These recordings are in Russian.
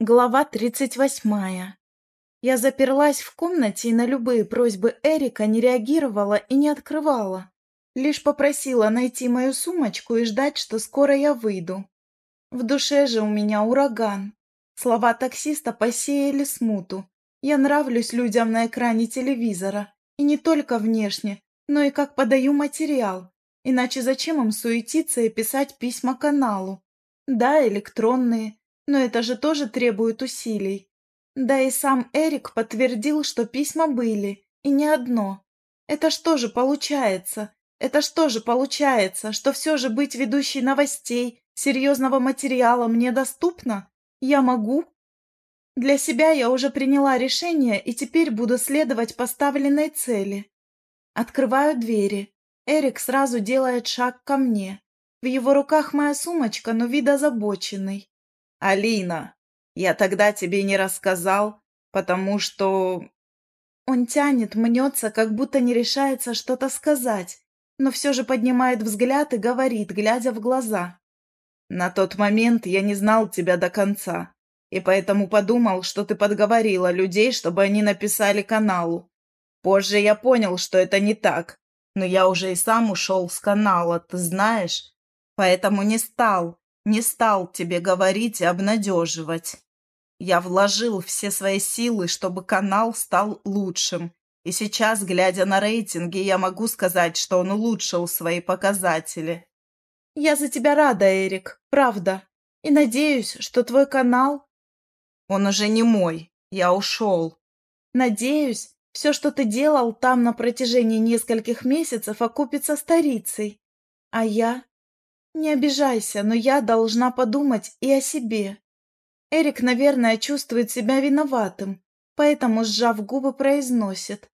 Глава тридцать восьмая. Я заперлась в комнате и на любые просьбы Эрика не реагировала и не открывала. Лишь попросила найти мою сумочку и ждать, что скоро я выйду. В душе же у меня ураган. Слова таксиста посеяли смуту. Я нравлюсь людям на экране телевизора. И не только внешне, но и как подаю материал. Иначе зачем им суетиться и писать письма каналу? Да, электронные, но это же тоже требует усилий. Да и сам Эрик подтвердил, что письма были, и не одно. Это что же получается? Это что же получается, что все же быть ведущей новостей, серьезного материала мне доступно? Я могу? Для себя я уже приняла решение и теперь буду следовать поставленной цели. Открываю двери. Эрик сразу делает шаг ко мне. В его руках моя сумочка, но вид озабоченный. «Алина, я тогда тебе не рассказал, потому что...» Он тянет, мнется, как будто не решается что-то сказать, но все же поднимает взгляд и говорит, глядя в глаза. «На тот момент я не знал тебя до конца, и поэтому подумал, что ты подговорила людей, чтобы они написали каналу. Позже я понял, что это не так, но я уже и сам ушел с канала, ты знаешь, поэтому не стал, не стал тебе говорить и обнадеживать. Я вложил все свои силы, чтобы канал стал лучшим. И сейчас, глядя на рейтинги, я могу сказать, что он улучшил свои показатели. Я за тебя рада, Эрик, правда. И надеюсь, что твой канал... Он уже не мой. Я ушел. Надеюсь, все, что ты делал там на протяжении нескольких месяцев, окупится старицей. А я не обижайся, но я должна подумать и о себе. Эрик, наверное, чувствует себя виноватым, поэтому, сжав губы, произносит.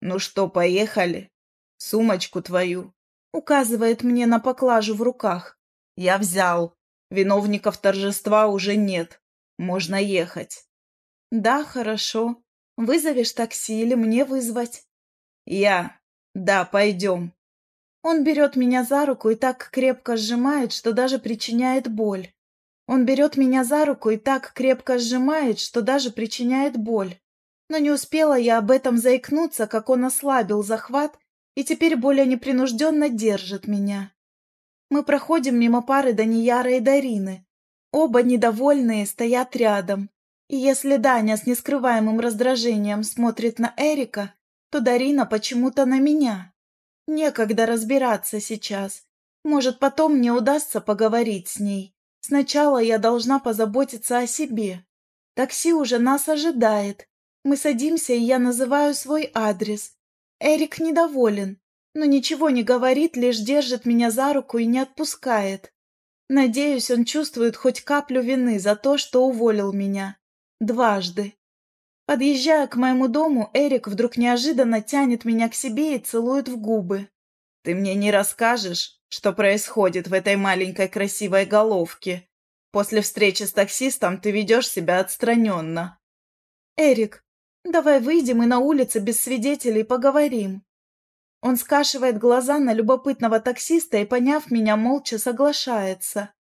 «Ну что, поехали? Сумочку твою». Указывает мне на поклажу в руках. «Я взял. Виновников торжества уже нет. Можно ехать». «Да, хорошо. Вызовешь такси или мне вызвать?» «Я. Да, пойдем». Он берет меня за руку и так крепко сжимает, что даже причиняет боль. Он берет меня за руку и так крепко сжимает, что даже причиняет боль. Но не успела я об этом заикнуться, как он ослабил захват и теперь более непринужденно держит меня. Мы проходим мимо пары Данияра и Дарины. Оба недовольные стоят рядом. И если Даня с нескрываемым раздражением смотрит на Эрика, то Дарина почему-то на меня. Некогда разбираться сейчас. Может, потом мне удастся поговорить с ней. Сначала я должна позаботиться о себе. Такси уже нас ожидает. Мы садимся, и я называю свой адрес. Эрик недоволен, но ничего не говорит, лишь держит меня за руку и не отпускает. Надеюсь, он чувствует хоть каплю вины за то, что уволил меня. Дважды. Подъезжая к моему дому, Эрик вдруг неожиданно тянет меня к себе и целует в губы. «Ты мне не расскажешь, что происходит в этой маленькой красивой головке? После встречи с таксистом ты ведешь себя отстраненно». «Эрик, давай выйдем и на улице без свидетелей поговорим». Он скашивает глаза на любопытного таксиста и, поняв меня, молча соглашается.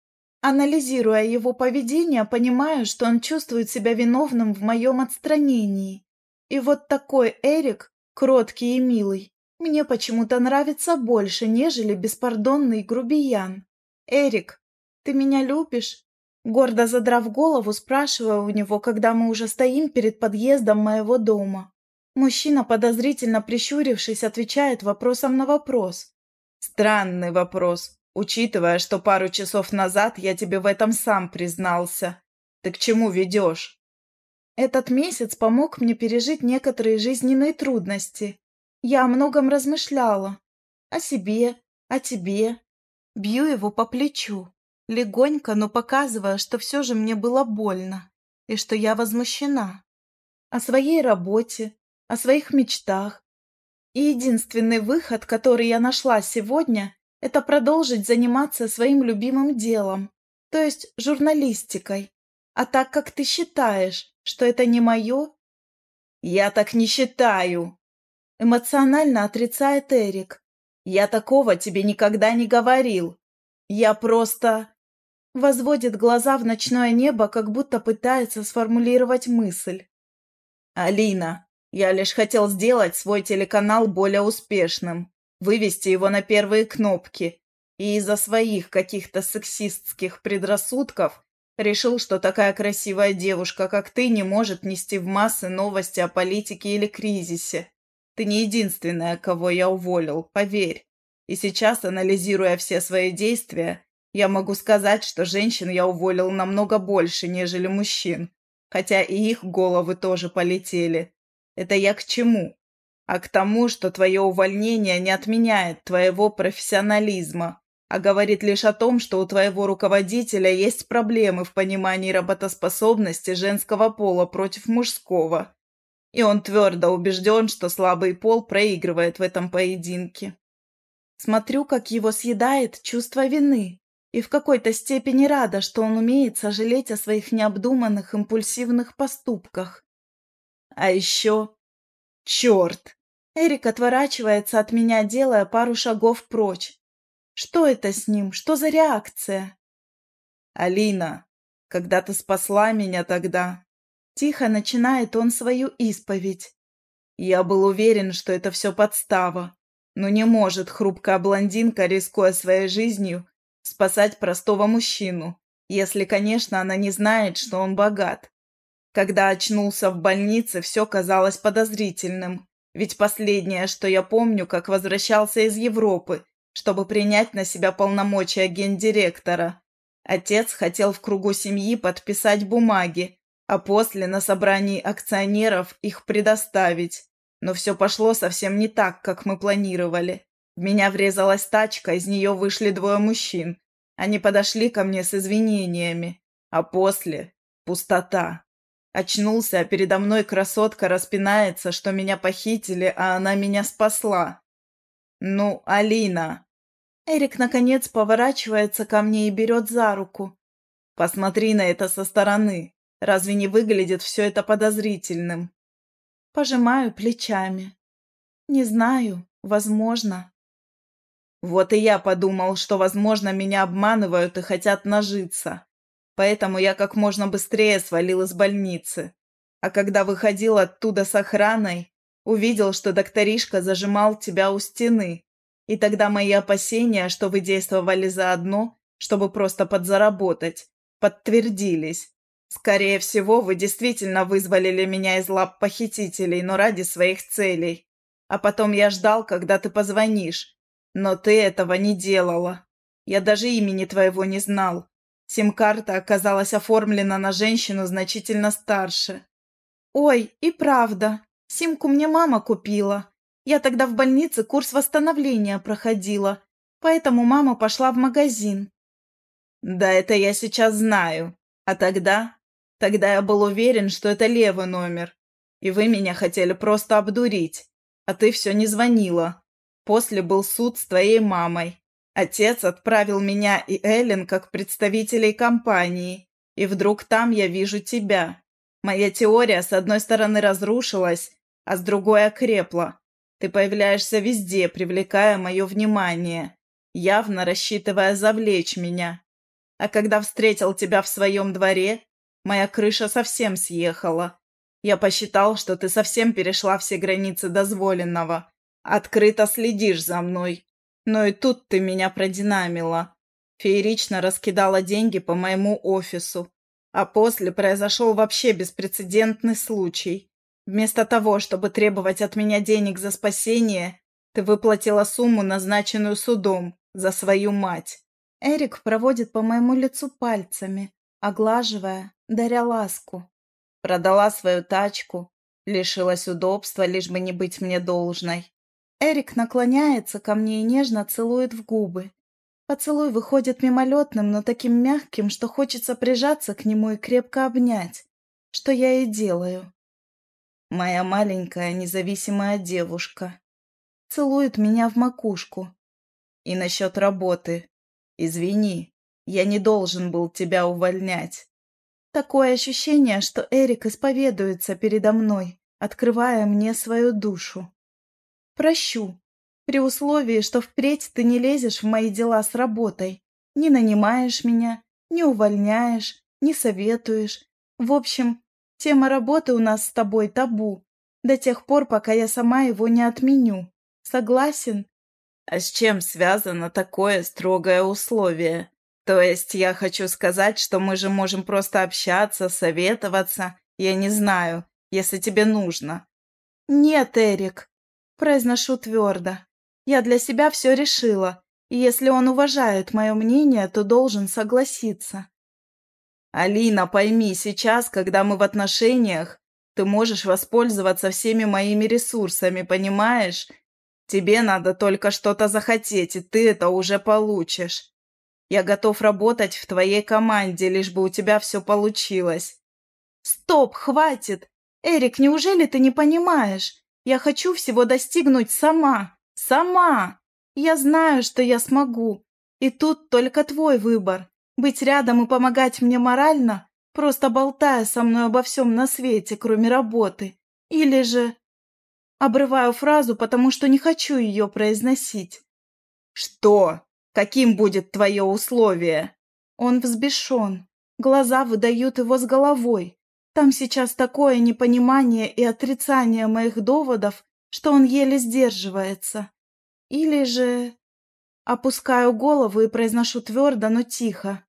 Анализируя его поведение, понимаю, что он чувствует себя виновным в моем отстранении. И вот такой Эрик, кроткий и милый, мне почему-то нравится больше, нежели беспардонный грубиян. «Эрик, ты меня любишь?» Гордо задрав голову, спрашиваю у него, когда мы уже стоим перед подъездом моего дома. Мужчина, подозрительно прищурившись, отвечает вопросом на вопрос. «Странный вопрос учитывая, что пару часов назад я тебе в этом сам признался. Ты к чему ведешь? Этот месяц помог мне пережить некоторые жизненные трудности. Я о многом размышляла. О себе, о тебе. Бью его по плечу. Легонько, но показывая, что все же мне было больно. И что я возмущена. О своей работе, о своих мечтах. И единственный выход, который я нашла сегодня, это продолжить заниматься своим любимым делом, то есть журналистикой. А так как ты считаешь, что это не мое... Я так не считаю. Эмоционально отрицает Эрик. Я такого тебе никогда не говорил. Я просто... Возводит глаза в ночное небо, как будто пытается сформулировать мысль. «Алина, я лишь хотел сделать свой телеканал более успешным, вывести его на первые кнопки, и из-за своих каких-то сексистских предрассудков решил, что такая красивая девушка, как ты, не может нести в массы новости о политике или кризисе. Ты не единственная, кого я уволил, поверь. И сейчас, анализируя все свои действия, я могу сказать, что женщин я уволил намного больше, нежели мужчин, хотя и их головы тоже полетели. Это я к чему? А к тому, что твое увольнение не отменяет твоего профессионализма, а говорит лишь о том, что у твоего руководителя есть проблемы в понимании работоспособности женского пола против мужского. И он твердо убежден, что слабый пол проигрывает в этом поединке. Смотрю, как его съедает чувство вины, и в какой-то степени рада, что он умеет сожалеть о своих необдуманных импульсивных поступках. А еще... Черт! Эрик отворачивается от меня, делая пару шагов прочь. Что это с ним? Что за реакция? Алина, когда ты спасла меня тогда... Тихо начинает он свою исповедь. Я был уверен, что это все подстава. Но не может хрупкая блондинка, рискуя своей жизнью, спасать простого мужчину, если, конечно, она не знает, что он богат. Когда очнулся в больнице, все казалось подозрительным, ведь последнее, что я помню, как возвращался из Европы, чтобы принять на себя полномочия гендиректора. Отец хотел в кругу семьи подписать бумаги, а после на собрании акционеров их предоставить. Но все пошло совсем не так, как мы планировали. В меня врезалась тачка, из нее вышли двое мужчин. Они подошли ко мне с извинениями. А после – пустота. Очнулся, а передо мной красотка распинается, что меня похитили, а она меня спасла. Ну, Алина, Эрик, наконец, поворачивается ко мне и берет за руку. «Посмотри на это со стороны. Разве не выглядит все это подозрительным?» Пожимаю плечами. «Не знаю. Возможно». Вот и я подумал, что, возможно, меня обманывают и хотят нажиться. Поэтому я как можно быстрее свалил из больницы. А когда выходил оттуда с охраной, увидел, что докторишка зажимал тебя у стены. И тогда мои опасения, что вы действовали заодно, чтобы просто подзаработать, подтвердились. Скорее всего, вы действительно вызволили меня из лап похитителей, но ради своих целей. А потом я ждал, когда ты позвонишь. Но ты этого не делала. Я даже имени твоего не знал. Сим-карта оказалась оформлена на женщину значительно старше. Ой, и правда. Симку мне мама купила. Я тогда в больнице курс восстановления проходила, поэтому мама пошла в магазин. Да, это я сейчас знаю. А тогда? Тогда я был уверен, что это левый номер. И вы меня хотели просто обдурить. А ты все не звонила. После был суд с твоей мамой. Отец отправил меня и Эллен как представителей компании. И вдруг там я вижу тебя. Моя теория с одной стороны разрушилась, а с другой окрепла. Ты появляешься везде, привлекая мое внимание, явно рассчитывая завлечь меня. А когда встретил тебя в своем дворе, моя крыша совсем съехала. Я посчитал, что ты совсем перешла все границы дозволенного. Открыто следишь за мной. Но и тут ты меня продинамила. Феерично раскидала деньги по моему офису. А после произошел вообще беспрецедентный случай. Вместо того, чтобы требовать от меня денег за спасение, ты выплатила сумму, назначенную судом, за свою мать. Эрик проводит по моему лицу пальцами, оглаживая, даря ласку. Продала свою тачку, лишилась удобства, лишь бы не быть мне должной. Эрик наклоняется ко мне и нежно целует в губы. Поцелуй выходит мимолетным, но таким мягким, что хочется прижаться к нему и крепко обнять, что я и делаю. Моя маленькая независимая девушка. Целует меня в макушку. И насчет работы. Извини, я не должен был тебя увольнять. Такое ощущение, что Эрик исповедуется передо мной, открывая мне свою душу. Прощу, при условии, что впредь ты не лезешь в мои дела с работой, не нанимаешь меня, Не увольняешь, не советуешь. В общем, тема работы у нас с тобой табу. До тех пор, пока я сама его не отменю. Согласен? А с чем связано такое строгое условие? То есть я хочу сказать, что мы же можем просто общаться, советоваться, я не знаю, если тебе нужно. Нет, Эрик, произношу твердо. Я для себя все решила, и если он уважает мое мнение, то должен согласиться. Алина, пойми, сейчас, когда мы в отношениях, ты можешь воспользоваться всеми моими ресурсами, понимаешь? Тебе надо только что-то захотеть, и ты это уже получишь. Я готов работать в твоей команде, лишь бы у тебя все получилось. Стоп, хватит! Эрик, неужели ты не понимаешь? Я хочу всего достигнуть сама. Сама! Я знаю, что я смогу. И тут только твой выбор. Быть рядом и помогать мне морально, просто болтая со мной обо всем на свете, кроме работы. Или же... Обрываю фразу, потому что не хочу ее произносить. «Что? Каким будет твое условие?» Он взбешен. Глаза выдают его с головой. Там сейчас такое непонимание и отрицание моих доводов, что он еле сдерживается. Или же... Опускаю голову и произношу твердо, но тихо.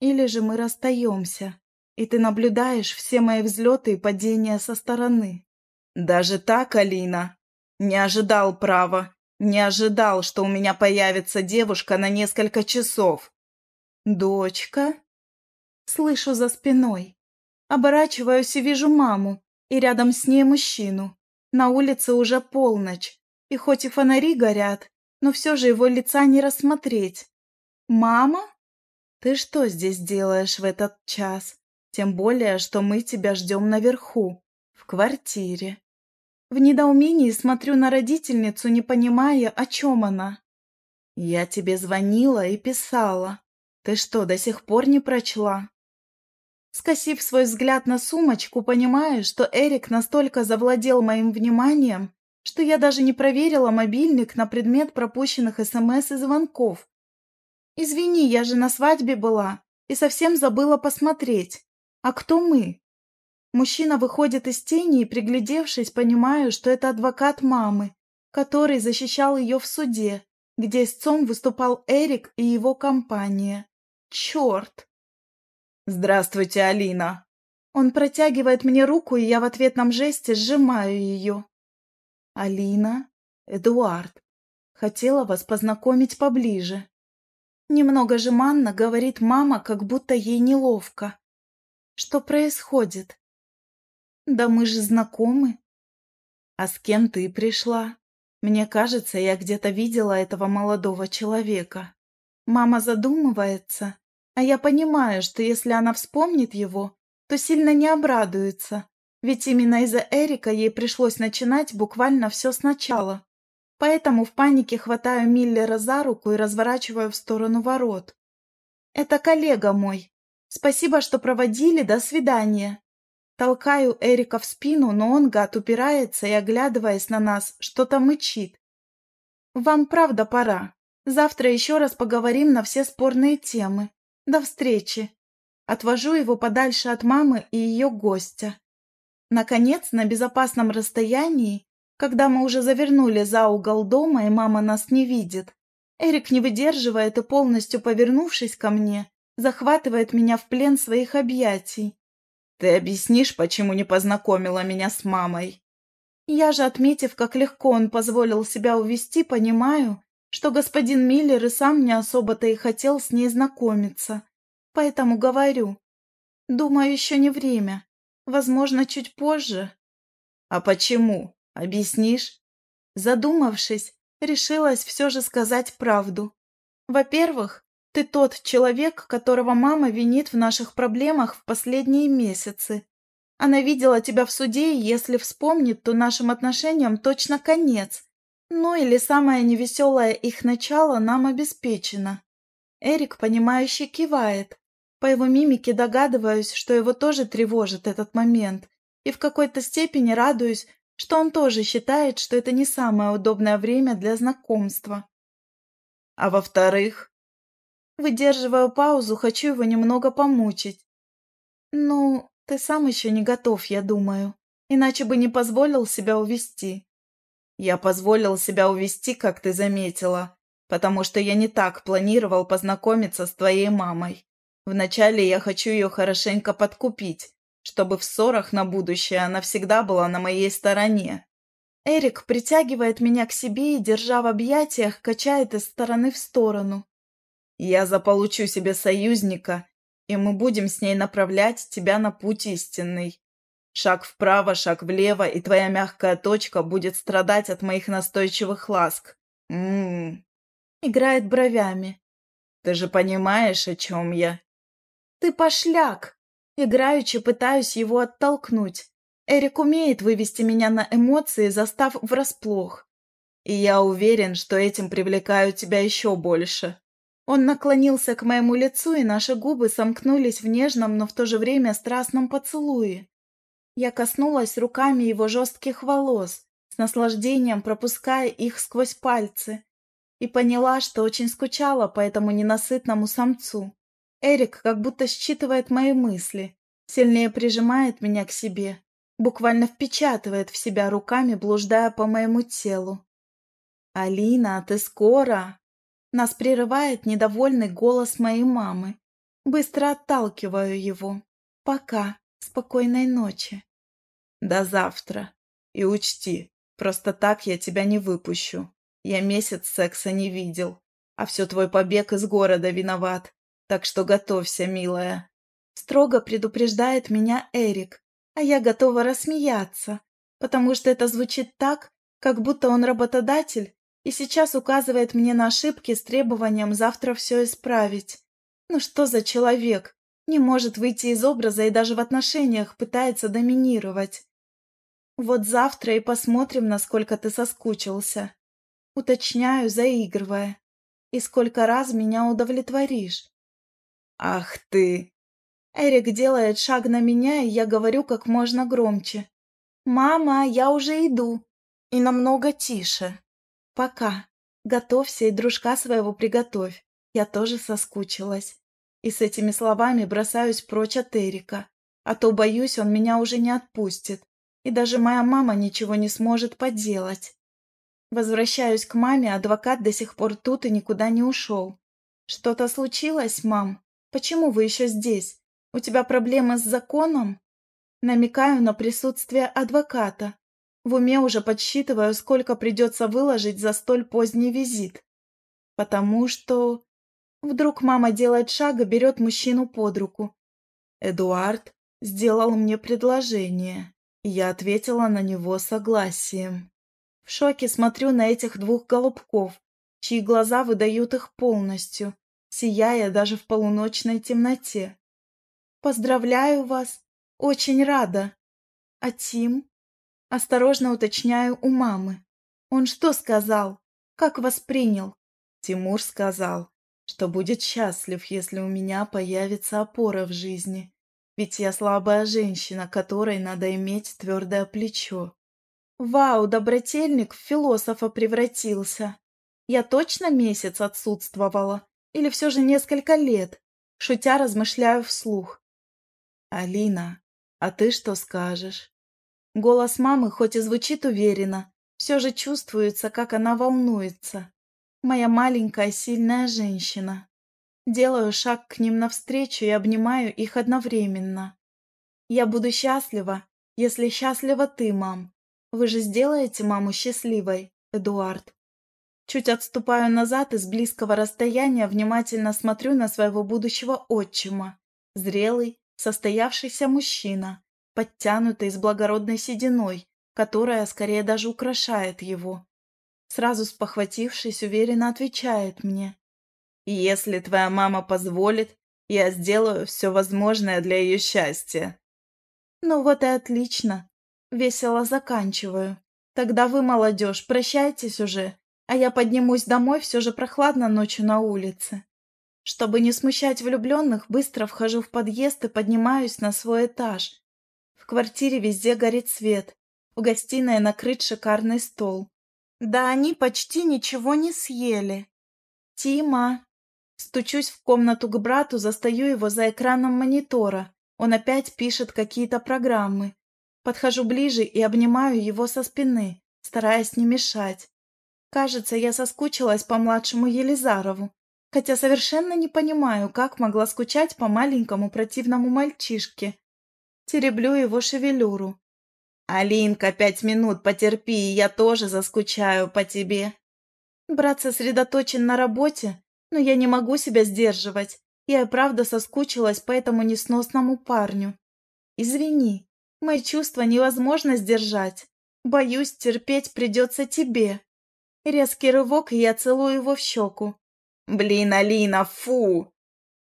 Или же мы расстаемся, и ты наблюдаешь все мои взлеты и падения со стороны. Даже так, Алина? Не ожидал права. Не ожидал, что у меня появится девушка на несколько часов. Дочка? Слышу за спиной. Оборачиваюсь и вижу маму, и рядом с ней мужчину. На улице уже полночь, и хоть и фонари горят, но все же его лица не рассмотреть. «Мама? Ты что здесь делаешь в этот час? Тем более, что мы тебя ждем наверху, в квартире». В недоумении смотрю на родительницу, не понимая, о чем она. «Я тебе звонила и писала. Ты что, до сих пор не прочла?» Скосив свой взгляд на сумочку, понимаю, что Эрик настолько завладел моим вниманием, что я даже не проверила мобильник на предмет пропущенных СМС и звонков. «Извини, я же на свадьбе была и совсем забыла посмотреть. А кто мы?» Мужчина выходит из тени и, приглядевшись, понимаю, что это адвокат мамы, который защищал ее в суде, где истцом выступал Эрик и его компания. Черт! «Здравствуйте, Алина!» Он протягивает мне руку, и я в ответном жесте сжимаю ее. «Алина, Эдуард, хотела вас познакомить поближе». Немного жеманно говорит мама, как будто ей неловко. «Что происходит?» «Да мы же знакомы». «А с кем ты пришла?» Мне кажется, я где-то видела этого молодого человека. Мама задумывается, а я понимаю, что если она вспомнит его, то сильно не обрадуется, ведь именно из-за Эрика ей пришлось начинать буквально все сначала. Поэтому в панике хватаю Миллера за руку и разворачиваю в сторону ворот. «Это коллега мой. Спасибо, что проводили. До свидания». Толкаю Эрика в спину, но он, гад, упирается и, оглядываясь на нас, что-то мычит. «Вам правда пора. Завтра еще раз поговорим на все спорные темы. До встречи». Отвожу его подальше от мамы и ее гостя. Наконец, на безопасном расстоянии, когда мы уже завернули за угол дома и мама нас не видит, Эрик не выдерживает и, полностью повернувшись ко мне, захватывает меня в плен своих объятий. Ты объяснишь, почему не познакомила меня с мамой?» Я же, отметив, как легко он позволил себя увести, понимаю, что господин Миллер и сам не особо-то и хотел с ней знакомиться. Поэтому говорю. Думаю, еще не время. Возможно, чуть позже. А почему? Объяснишь? Задумавшись, решилась все же сказать правду. Во-первых, ты тот человек, которого мама винит в наших проблемах в последние месяцы. Она видела тебя в суде, и если вспомнит, то нашим отношениям точно конец. Ну или самое невеселое их начало нам обеспечено. Эрик, понимающе кивает. По его мимике догадываюсь, что его тоже тревожит этот момент, и в какой-то степени радуюсь, что он тоже считает, что это не самое удобное время для знакомства. А во-вторых, Выдерживаю паузу, хочу его немного помучить. Ну, ты сам еще не готов, я думаю. Иначе бы не позволил себя увести. Я позволил себя увести, как ты заметила, потому что я не так планировал познакомиться с твоей мамой. Вначале я хочу ее хорошенько подкупить, чтобы в ссорах на будущее она всегда была на моей стороне. Эрик притягивает меня к себе и, держа в объятиях, качает из стороны в сторону. Я заполучу себе союзника, и мы будем с ней направлять тебя на путь истинный. Шаг вправо, шаг влево, и твоя мягкая точка будет страдать от моих настойчивых ласк. Ммм. Играет бровями. Ты же понимаешь, о чем я? Ты пошляк. Играючи пытаюсь его оттолкнуть. Эрик умеет вывести меня на эмоции, застав врасплох. И я уверен, что этим привлекаю тебя еще больше. Он наклонился к моему лицу, и наши губы сомкнулись в нежном, но в то же время страстном поцелуе. Я коснулась руками его жестких волос, с наслаждением пропуская их сквозь пальцы, и поняла, что очень скучала по этому ненасытному самцу. Эрик как будто считывает мои мысли, сильнее прижимает меня к себе, буквально впечатывает в себя руками, блуждая по моему телу. «Алина, ты скоро?» Нас прерывает недовольный голос моей мамы. Быстро отталкиваю его. Пока. Спокойной ночи. До завтра. И учти, просто так я тебя не выпущу. Я месяц секса не видел. А все твой побег из города виноват. Так что готовься, милая. Строго предупреждает меня Эрик. А я готова рассмеяться. Потому что это звучит так, как будто он работодатель и сейчас указывает мне на ошибки с требованием завтра все исправить. Ну что за человек? Не может выйти из образа и даже в отношениях пытается доминировать. Вот завтра и посмотрим, насколько ты соскучился. Уточняю, заигрывая. И сколько раз меня удовлетворишь. Ах ты! Эрик делает шаг на меня, и я говорю как можно громче. «Мама, я уже иду!» И намного тише. «Пока. Готовься и дружка своего приготовь. Я тоже соскучилась». И с этими словами бросаюсь прочь от Эрика, а то, боюсь, он меня уже не отпустит, и даже моя мама ничего не сможет поделать. Возвращаюсь к маме, адвокат до сих пор тут и никуда не ушел. «Что-то случилось, мам? Почему вы еще здесь? У тебя проблемы с законом?» Намекаю на присутствие адвоката, в уме уже подсчитываю, сколько придется выложить за столь поздний визит. Потому что... Вдруг мама делает шаг и берет мужчину под руку. Эдуард сделал мне предложение, и я ответила на него согласием. В шоке смотрю на этих двух голубков, чьи глаза выдают их полностью, сияя даже в полуночной темноте. «Поздравляю вас! Очень рада! А Тим?» Осторожно уточняю у мамы. Он что сказал? Как воспринял? Тимур сказал, что будет счастлив, если у меня появится опора в жизни. Ведь я слабая женщина, которой надо иметь твердое плечо. Вау, добротельник в философа превратился. Я точно месяц отсутствовала? Или все же несколько лет? Шутя размышляю вслух. Алина, а ты что скажешь? Голос мамы хоть и звучит уверенно, все же чувствуется, как она волнуется. Моя маленькая сильная женщина. Делаю шаг к ним навстречу и обнимаю их одновременно. Я буду счастлива, если счастлива ты, мам. Вы же сделаете маму счастливой, Эдуард. Чуть отступаю назад и с близкого расстояния внимательно смотрю на своего будущего отчима. Зрелый, состоявшийся мужчина, подтянутый с благородной сединой, которая скорее даже украшает его. Сразу спохватившись, уверенно отвечает мне. «Если твоя мама позволит, я сделаю все возможное для ее счастья». «Ну вот и отлично. Весело заканчиваю. Тогда вы, молодежь, прощайтесь уже, а я поднимусь домой, все же прохладно ночью на улице». Чтобы не смущать влюбленных, быстро вхожу в подъезд и поднимаюсь на свой этаж, в квартире везде горит свет. В гостиной накрыт шикарный стол. Да они почти ничего не съели. «Тима!» Стучусь в комнату к брату, застаю его за экраном монитора. Он опять пишет какие-то программы. Подхожу ближе и обнимаю его со спины, стараясь не мешать. Кажется, я соскучилась по младшему Елизарову, хотя совершенно не понимаю, как могла скучать по маленькому противному мальчишке. Тереблю его шевелюру. «Алинка, пять минут потерпи, я тоже заскучаю по тебе». Брат сосредоточен на работе, но я не могу себя сдерживать. Я и правда соскучилась по этому несносному парню. Извини, мои чувства невозможно сдержать. Боюсь, терпеть придется тебе. Резкий рывок, и я целую его в щеку. Блин, Алина, фу!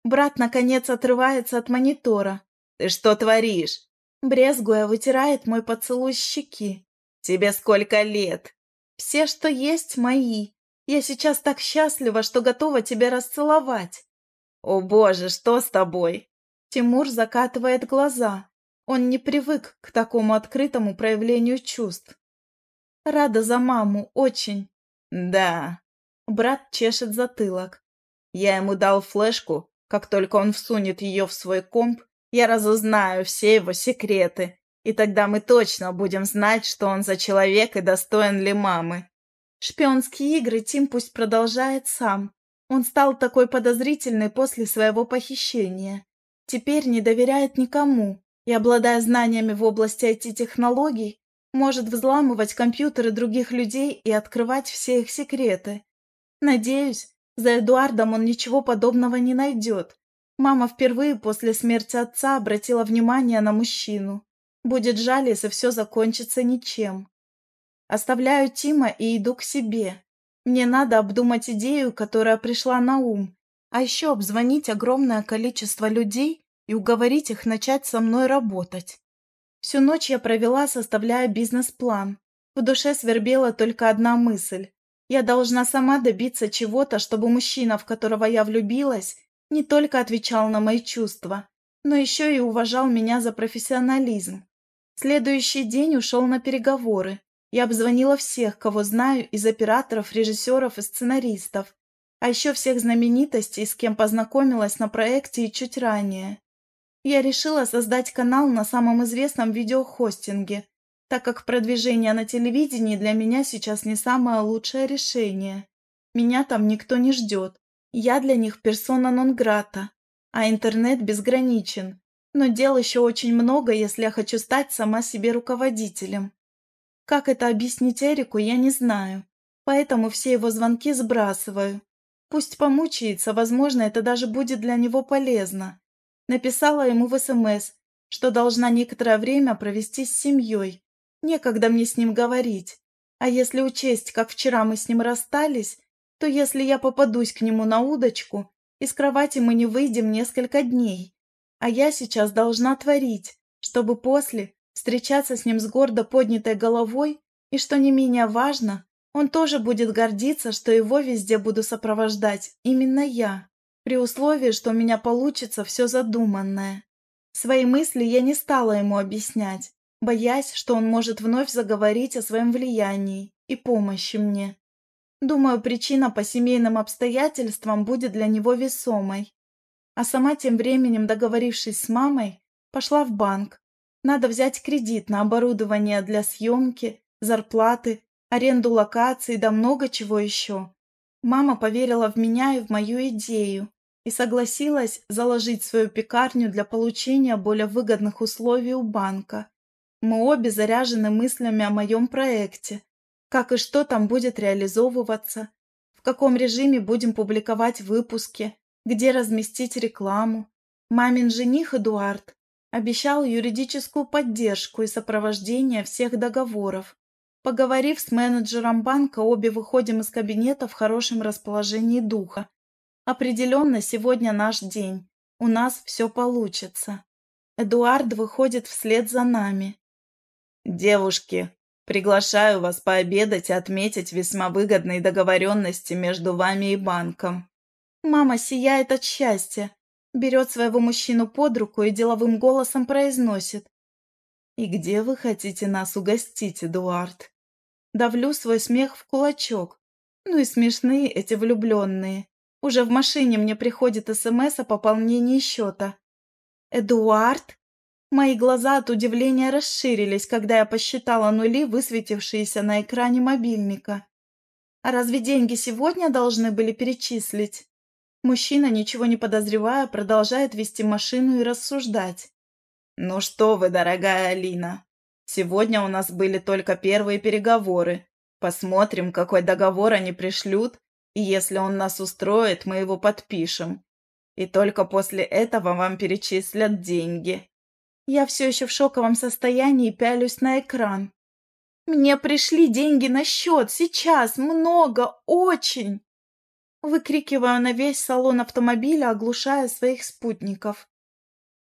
Брат, наконец, отрывается от монитора. Ты что творишь? Брезгуя, вытирает мой поцелуй щеки. Тебе сколько лет? Все, что есть, мои. Я сейчас так счастлива, что готова тебя расцеловать. «О боже, что с тобой?» Тимур закатывает глаза. Он не привык к такому открытому проявлению чувств. Рада за маму, очень. Да. Брат чешет затылок. Я ему дал флешку. Как только он всунет ее в свой комп, я разузнаю все его секреты. И тогда мы точно будем знать, что он за человек и достоин ли мамы. Шпионские игры Тим пусть продолжает сам. Он стал такой подозрительный после своего похищения. Теперь не доверяет никому и, обладая знаниями в области IT-технологий, может взламывать компьютеры других людей и открывать все их секреты. Надеюсь, за Эдуардом он ничего подобного не найдет. Мама впервые после смерти отца обратила внимание на мужчину. Будет жаль, если все закончится ничем. Оставляю Тима и иду к себе. Мне надо обдумать идею, которая пришла на ум, а еще обзвонить огромное количество людей и уговорить их начать со мной работать. Всю ночь я провела, составляя бизнес-план. В душе свербела только одна мысль. Я должна сама добиться чего-то, чтобы мужчина, в которого я влюбилась, не только отвечал на мои чувства, но еще и уважал меня за профессионализм. Следующий день ушел на переговоры. Я обзвонила всех, кого знаю, из операторов, режиссеров и сценаристов, а еще всех знаменитостей, с кем познакомилась на проекте и чуть ранее. Я решила создать канал на самом известном видеохостинге, так как продвижение на телевидении для меня сейчас не самое лучшее решение. Меня там никто не ждет. Я для них персона нон-грата, а интернет безграничен. Но дел еще очень много, если я хочу стать сама себе руководителем. Как это объяснить Эрику, я не знаю. Поэтому все его звонки сбрасываю. Пусть помучается, возможно, это даже будет для него полезно. Написала ему в СМС, что должна некоторое время провести с семьей. Некогда мне с ним говорить. А если учесть, как вчера мы с ним расстались, то если я попадусь к нему на удочку, из кровати мы не выйдем несколько дней. А я сейчас должна творить, чтобы после встречаться с ним с гордо поднятой головой, и, что не менее важно, он тоже будет гордиться, что его везде буду сопровождать именно я, при условии, что у меня получится все задуманное. Свои мысли я не стала ему объяснять, боясь, что он может вновь заговорить о своем влиянии и помощи мне. Думаю, причина по семейным обстоятельствам будет для него весомой. А сама тем временем, договорившись с мамой, пошла в банк, надо взять кредит на оборудование для съемки, зарплаты, аренду локаций да много чего еще. Мама поверила в меня и в мою идею и согласилась заложить свою пекарню для получения более выгодных условий у банка. Мы обе заряжены мыслями о моем проекте, как и что там будет реализовываться, в каком режиме будем публиковать выпуски, где разместить рекламу. Мамин жених Эдуард Обещал юридическую поддержку и сопровождение всех договоров. Поговорив с менеджером банка, обе выходим из кабинета в хорошем расположении духа. Определенно сегодня наш день. У нас все получится. Эдуард выходит вслед за нами. «Девушки, приглашаю вас пообедать и отметить весьма выгодные договоренности между вами и банком». Мама сияет от счастья берет своего мужчину под руку и деловым голосом произносит. «И где вы хотите нас угостить, Эдуард?» Давлю свой смех в кулачок. Ну и смешные эти влюбленные. Уже в машине мне приходит СМС о пополнении счета. «Эдуард?» Мои глаза от удивления расширились, когда я посчитала нули, высветившиеся на экране мобильника. «А разве деньги сегодня должны были перечислить?» Мужчина, ничего не подозревая, продолжает вести машину и рассуждать. «Ну что вы, дорогая Алина, сегодня у нас были только первые переговоры. Посмотрим, какой договор они пришлют, и если он нас устроит, мы его подпишем. И только после этого вам перечислят деньги». Я все еще в шоковом состоянии пялюсь на экран. «Мне пришли деньги на счет, сейчас, много, очень!» Выкрикиваю на весь салон автомобиля, оглушая своих спутников.